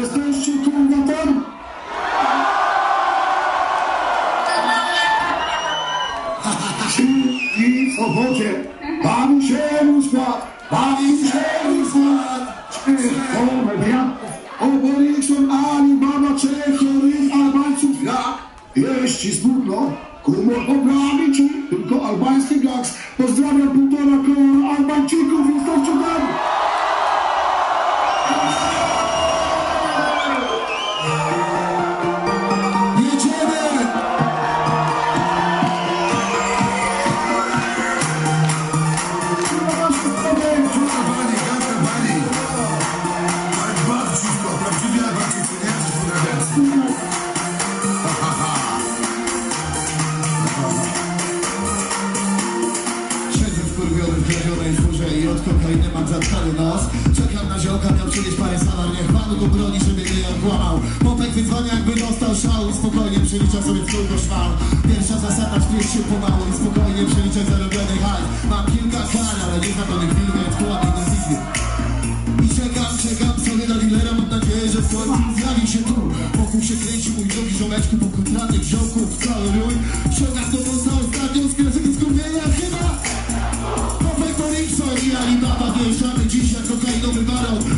Jesteście tam? I w obozie bawi się skład, bawi się skład. Komedia, Oborikson, Ali, Baba, Czechoryn, Albańców, jak? Jeśli smutno, humor poprawi ci, tylko albański gaks. Pozdrawiam półtora koła Albańczyków i stawcie salar, niech panu go broni, żeby nie okłamał. Popek wydzwania jakby dostał szał i spokojnie przelicza sobie do szmal Pierwsza zasada, wpisz się pomału i spokojnie przeliczaj zarobiony hajs. Mam kilka kar, ale nie znam danych film, więc kłamie na zizwie i czekam, czekam sobie na dealera, mam nadzieję, że w końcu zjawi się tu. Wokół się kręci mój drogi ziomeczku, po kontracie wziąłków cały rój. Ściągam do nosa ostatnią z skupienia chyba. Popek Morikson i Alibaba wjeżdżamy dziś jak kokainowy baron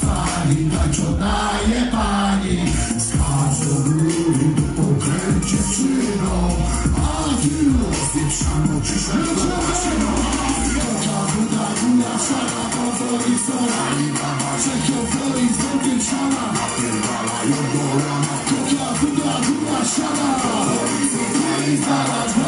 Nasi fani Tańczą daje pani? Z każdą góry Pokręć dziewczyną A ty rozpieprzano Dzisiaj zobaczyno Koka, buda, góra, szara Powoli sola Czekio, woli, z bokiem szala Koka, buda, góra, szara I zaraz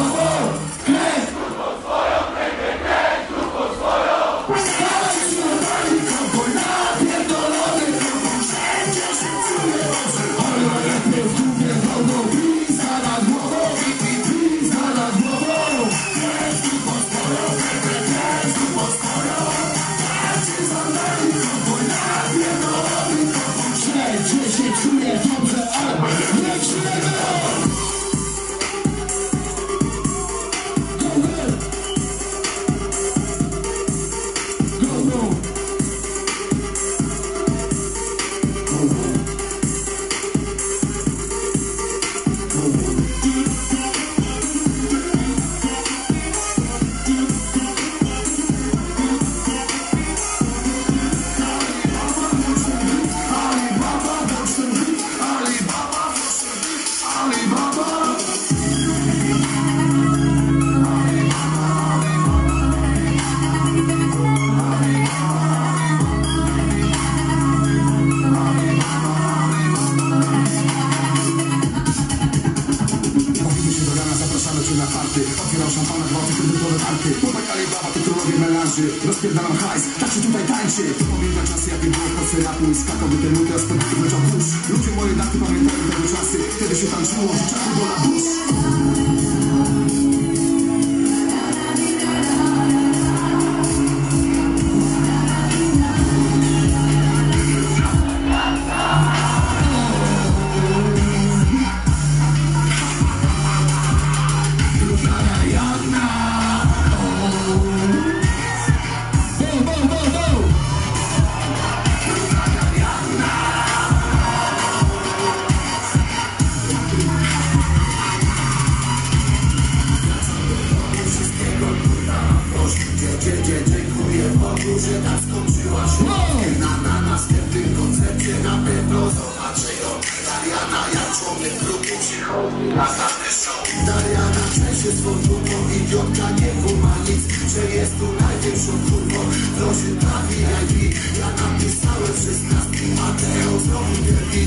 melanży. Rozpierdalam hajs, tak się tutaj tańczy. Pamiętam czasy, jakie było w pasy rapu i skakał by ten mój teraz podbiegł leciał tuż. Ludzie moje daty pamiętają tego czasy, kiedy się tańczyło, że czaku do na bus. Dane show Dariana trzęsie swą dupą, idiotka nie kuma nic Że jest tu największą kurwą, proszę dla VIP Ja napisałem 16 Mateo znowu wielki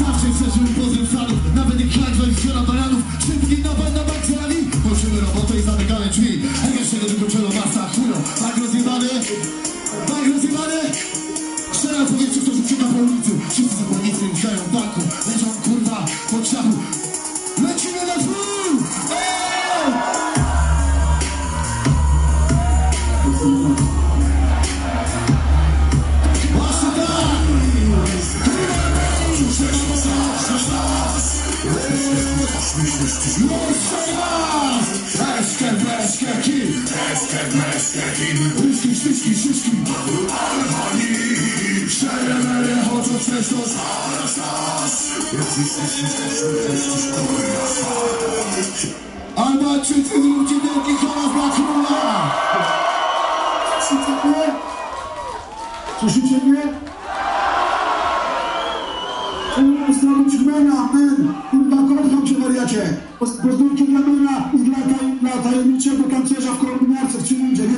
Zawsze przeżył pozdrow fanów Nawet jak hańba i wzięła baranów Szybki napad na Maxerali Kończymy robotę i zamykamy drzwi. A jeszcze nie wykończono masa chujo Tak rozjebane Tak rozjebane. Strzela w powietrzu, kto rzuci na ulicy. Wszyscy zakładnicy wziąją banku Leżą düşmüştür. Yunus Saymaz! Esker meskeki! Esker meskeki! Üsküç düşküç düşkü! Arhani! Şeremere hoca festos arasas! Ama çetin ülkeden iki taraf bakımla! Sıçık mı? Sıçık mı? Sıçık mı? Sıçık mı? Sıçık mı? Po do të kemi që në mëna, në ata e në që, kam që e shafë kërë në mërë,